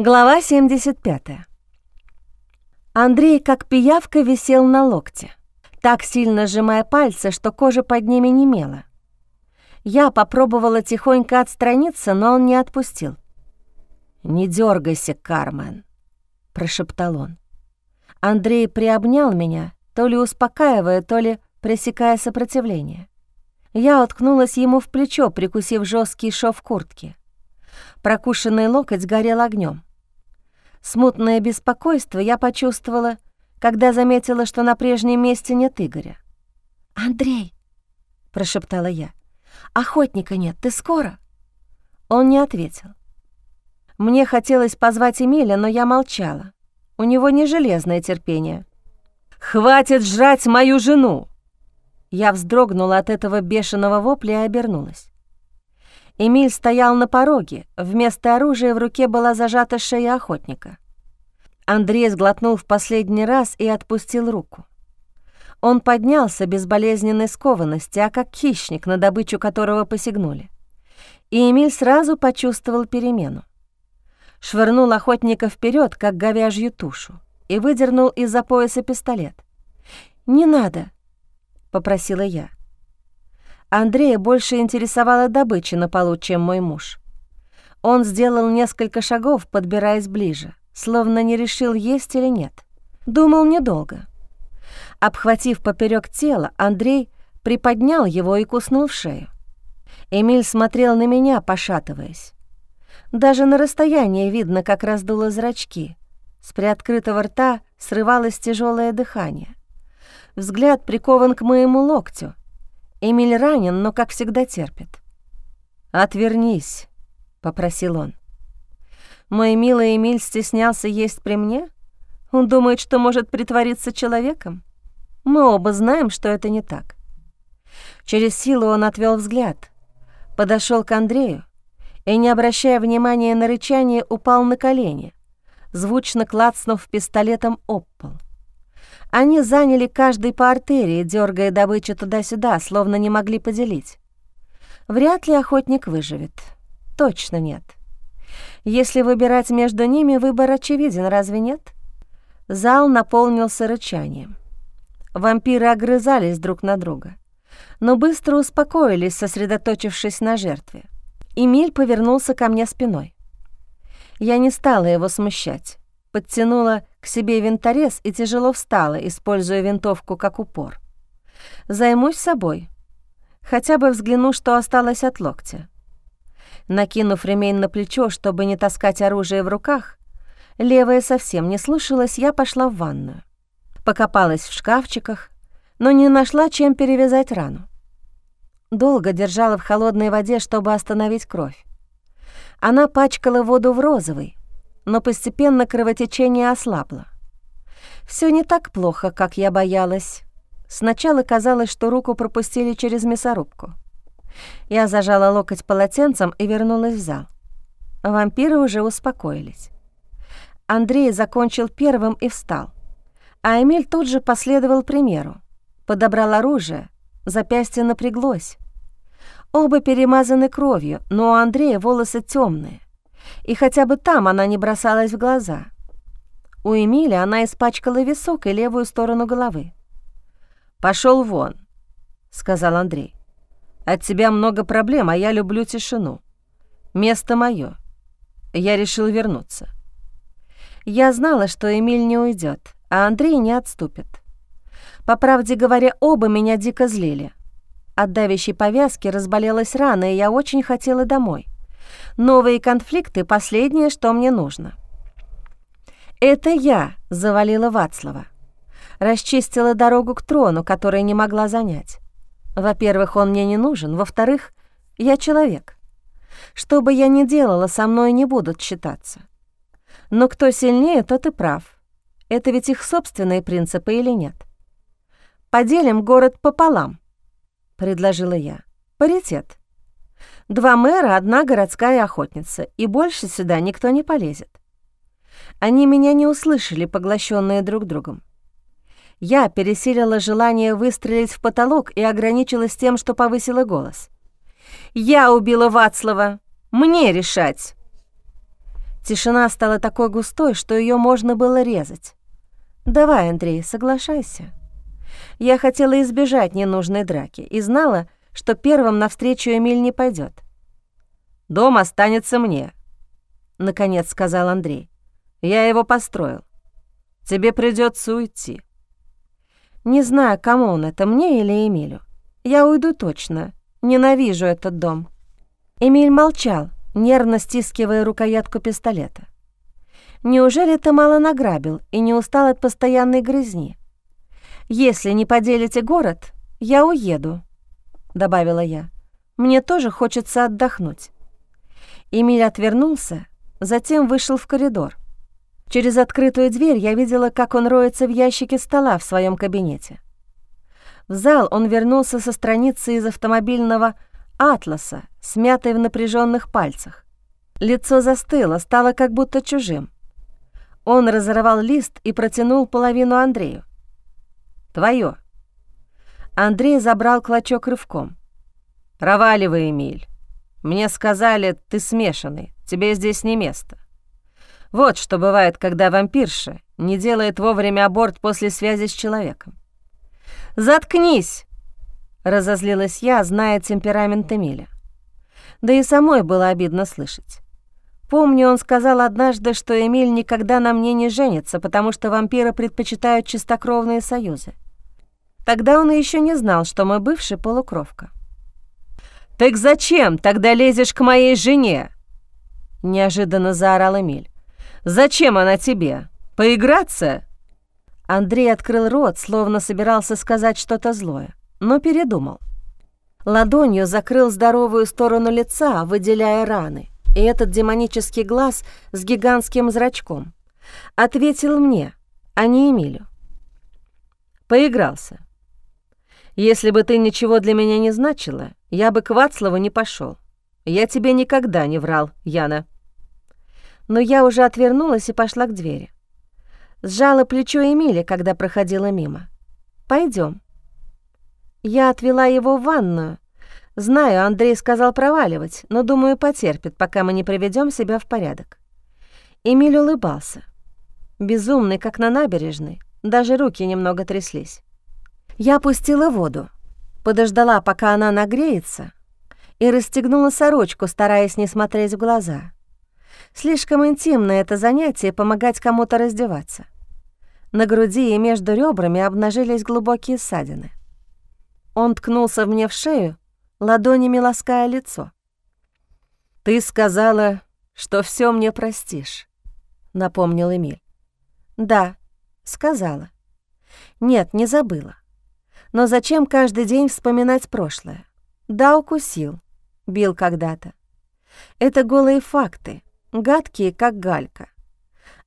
Глава 75. Андрей, как пиявка, висел на локте, так сильно сжимая пальцы, что кожа под ними немела. Я попробовала тихонько отстраниться, но он не отпустил. «Не дергайся, Кармен», — прошептал он. Андрей приобнял меня, то ли успокаивая, то ли пресекая сопротивление. Я уткнулась ему в плечо, прикусив жесткий шов куртки. Прокушенный локоть горел огнем. Смутное беспокойство я почувствовала, когда заметила, что на прежнем месте нет Игоря. «Андрей!» — прошептала я. «Охотника нет, ты скоро?» Он не ответил. Мне хотелось позвать Эмиля, но я молчала. У него не железное терпение. «Хватит жрать мою жену!» Я вздрогнула от этого бешеного вопля и обернулась. Эмиль стоял на пороге, вместо оружия в руке была зажата шея охотника. Андрей сглотнул в последний раз и отпустил руку. Он поднялся без болезненной скованности, а как хищник, на добычу которого посягнули. И Эмиль сразу почувствовал перемену. Швырнул охотника вперед, как говяжью тушу, и выдернул из-за пояса пистолет. «Не надо», — попросила я. Андрея больше интересовала добыча на полу, чем мой муж. Он сделал несколько шагов, подбираясь ближе, словно не решил, есть или нет. Думал недолго. Обхватив поперек тела, Андрей приподнял его и куснул в шею. Эмиль смотрел на меня, пошатываясь. Даже на расстоянии видно, как раздуло зрачки. С приоткрытого рта срывалось тяжелое дыхание. Взгляд прикован к моему локтю, Эмиль ранен, но, как всегда, терпит. «Отвернись», — попросил он. Мой милый Эмиль стеснялся есть при мне? Он думает, что может притвориться человеком? Мы оба знаем, что это не так. Через силу он отвел взгляд, подошел к Андрею и, не обращая внимания на рычание, упал на колени, звучно клацнув пистолетом об пол. Они заняли каждый по артерии, дергая добычу туда-сюда, словно не могли поделить. Вряд ли охотник выживет. Точно нет. Если выбирать между ними, выбор очевиден, разве нет? Зал наполнился рычанием. Вампиры огрызались друг на друга, но быстро успокоились, сосредоточившись на жертве. Эмиль повернулся ко мне спиной. Я не стала его смущать подтянула к себе винторез и тяжело встала, используя винтовку как упор. «Займусь собой. Хотя бы взгляну, что осталось от локтя». Накинув ремень на плечо, чтобы не таскать оружие в руках, левая совсем не слушалась, я пошла в ванную. Покопалась в шкафчиках, но не нашла, чем перевязать рану. Долго держала в холодной воде, чтобы остановить кровь. Она пачкала воду в розовый, но постепенно кровотечение ослабло. Все не так плохо, как я боялась. Сначала казалось, что руку пропустили через мясорубку. Я зажала локоть полотенцем и вернулась в зал. Вампиры уже успокоились. Андрей закончил первым и встал. А Эмиль тут же последовал примеру. Подобрал оружие, запястье напряглось. Оба перемазаны кровью, но у Андрея волосы темные и хотя бы там она не бросалась в глаза. У Эмили она испачкала висок и левую сторону головы. Пошел вон», — сказал Андрей. «От тебя много проблем, а я люблю тишину. Место мое. Я решил вернуться». Я знала, что Эмиль не уйдет, а Андрей не отступит. По правде говоря, оба меня дико злили. От давящей повязки разболелась рана, и я очень хотела домой. Новые конфликты — последнее, что мне нужно. Это я завалила Вацлава. Расчистила дорогу к трону, который не могла занять. Во-первых, он мне не нужен. Во-вторых, я человек. Что бы я ни делала, со мной не будут считаться. Но кто сильнее, тот и прав. Это ведь их собственные принципы или нет? «Поделим город пополам», — предложила я. «Паритет. Два мэра, одна городская охотница, и больше сюда никто не полезет. Они меня не услышали, поглощенные друг другом. Я пересилила желание выстрелить в потолок и ограничилась тем, что повысила голос. «Я убила Вацлава! Мне решать!» Тишина стала такой густой, что ее можно было резать. «Давай, Андрей, соглашайся». Я хотела избежать ненужной драки и знала, что первым навстречу Эмиль не пойдет. «Дом останется мне», — наконец сказал Андрей. «Я его построил. Тебе придется уйти». Не знаю, кому он это, мне или Эмилю. Я уйду точно. Ненавижу этот дом. Эмиль молчал, нервно стискивая рукоятку пистолета. Неужели ты мало награбил и не устал от постоянной грызни? Если не поделите город, я уеду, добавила я. Мне тоже хочется отдохнуть. Эмиль отвернулся, затем вышел в коридор. Через открытую дверь я видела, как он роется в ящике стола в своем кабинете. В зал он вернулся со страницы из автомобильного атласа, смятой в напряженных пальцах. Лицо застыло, стало как будто чужим. Он разорвал лист и протянул половину Андрею. «Твое». Андрей забрал клочок рывком. «Проваливай, Эмиль. Мне сказали, ты смешанный, тебе здесь не место». Вот что бывает, когда вампирша не делает вовремя аборт после связи с человеком. «Заткнись!» — разозлилась я, зная темперамент Эмиля. Да и самой было обидно слышать. Помню, он сказал однажды, что Эмиль никогда на мне не женится, потому что вампиры предпочитают чистокровные союзы. Тогда он еще не знал, что мой бывший полукровка. «Так зачем тогда лезешь к моей жене?» Неожиданно заорал Эмиль. Зачем она тебе? Поиграться?» Андрей открыл рот, словно собирался сказать что-то злое, но передумал. Ладонью закрыл здоровую сторону лица, выделяя раны, и этот демонический глаз с гигантским зрачком. Ответил мне, а не Эмилю. Поигрался. Если бы ты ничего для меня не значила, я бы к Вацлаву не пошел. Я тебе никогда не врал, Яна но я уже отвернулась и пошла к двери. Сжала плечо Эмили, когда проходила мимо. Пойдем. Я отвела его в ванную. Знаю, Андрей сказал проваливать, но, думаю, потерпит, пока мы не приведем себя в порядок. Эмиль улыбался. Безумный, как на набережной, даже руки немного тряслись. Я опустила воду, подождала, пока она нагреется, и расстегнула сорочку, стараясь не смотреть в глаза — Слишком интимное это занятие — помогать кому-то раздеваться. На груди и между ребрами обнажились глубокие ссадины. Он ткнулся мне в шею, ладонями лаская лицо. «Ты сказала, что все мне простишь», — напомнил Эмиль. «Да, сказала. Нет, не забыла. Но зачем каждый день вспоминать прошлое? Да, укусил, бил когда-то. Это голые факты, гадкие, как галька.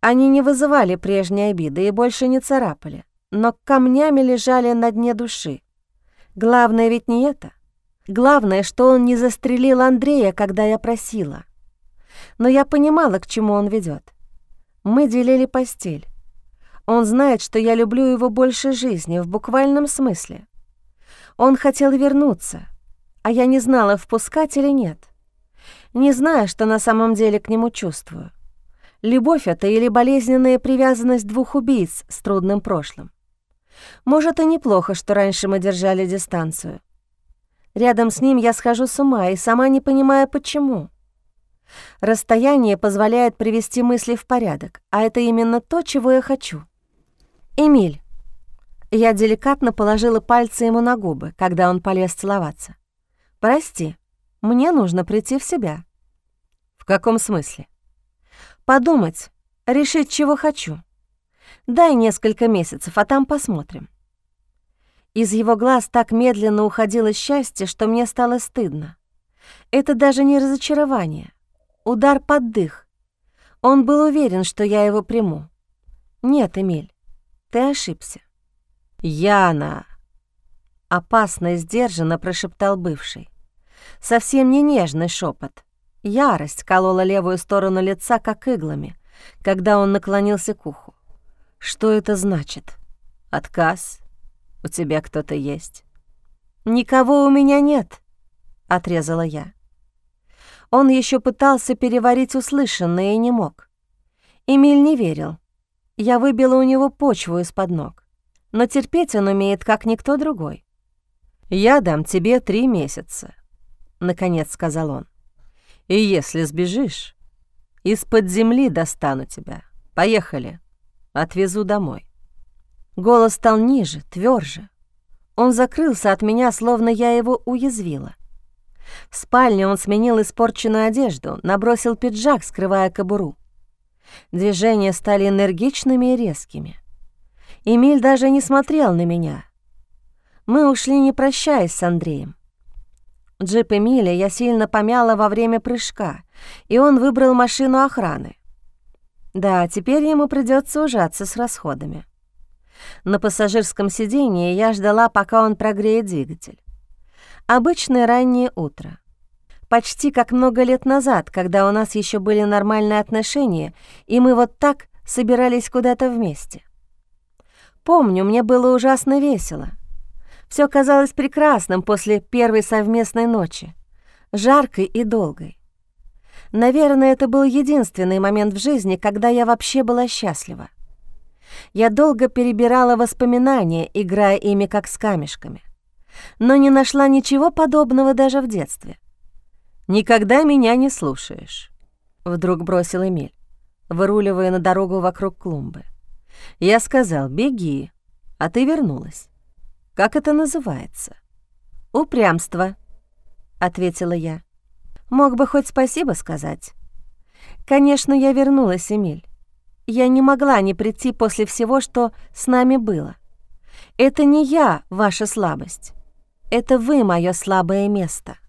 Они не вызывали прежней обиды и больше не царапали, но камнями лежали на дне души. Главное ведь не это. Главное, что он не застрелил Андрея, когда я просила. Но я понимала, к чему он ведет. Мы делили постель. Он знает, что я люблю его больше жизни, в буквальном смысле. Он хотел вернуться, а я не знала, впускать или нет не зная, что на самом деле к нему чувствую. Любовь это или болезненная привязанность двух убийц с трудным прошлым. Может, и неплохо, что раньше мы держали дистанцию. Рядом с ним я схожу с ума и сама не понимаю, почему. Расстояние позволяет привести мысли в порядок, а это именно то, чего я хочу. «Эмиль». Я деликатно положила пальцы ему на губы, когда он полез целоваться. «Прости, мне нужно прийти в себя». «В каком смысле?» «Подумать, решить, чего хочу. Дай несколько месяцев, а там посмотрим». Из его глаз так медленно уходило счастье, что мне стало стыдно. Это даже не разочарование, удар под дых. Он был уверен, что я его приму. «Нет, Эмиль, ты ошибся». «Яна!» Опасно и сдержанно прошептал бывший совсем не нежный шепот. Ярость колола левую сторону лица, как иглами, когда он наклонился к уху. «Что это значит? Отказ? У тебя кто-то есть?» «Никого у меня нет», — отрезала я. Он еще пытался переварить услышанное и не мог. Эмиль не верил. Я выбила у него почву из-под ног. Но терпеть он умеет, как никто другой. «Я дам тебе три месяца», — наконец сказал он. «И если сбежишь, из-под земли достану тебя. Поехали, отвезу домой». Голос стал ниже, тверже. Он закрылся от меня, словно я его уязвила. В спальне он сменил испорченную одежду, набросил пиджак, скрывая кобуру. Движения стали энергичными и резкими. Эмиль даже не смотрел на меня. Мы ушли, не прощаясь с Андреем. Джип Эмиля я сильно помяла во время прыжка, и он выбрал машину охраны. Да, теперь ему придется ужаться с расходами. На пассажирском сиденье я ждала, пока он прогреет двигатель. Обычное раннее утро. Почти как много лет назад, когда у нас еще были нормальные отношения, и мы вот так собирались куда-то вместе. Помню, мне было ужасно весело. Все казалось прекрасным после первой совместной ночи, жаркой и долгой. Наверное, это был единственный момент в жизни, когда я вообще была счастлива. Я долго перебирала воспоминания, играя ими как с камешками, но не нашла ничего подобного даже в детстве. «Никогда меня не слушаешь», — вдруг бросил Эмиль, выруливая на дорогу вокруг клумбы. «Я сказал, беги, а ты вернулась. Как это называется?» «Упрямство», — ответила я. «Мог бы хоть спасибо сказать». «Конечно, я вернулась, Эмиль. Я не могла не прийти после всего, что с нами было. Это не я, ваша слабость. Это вы — мое слабое место».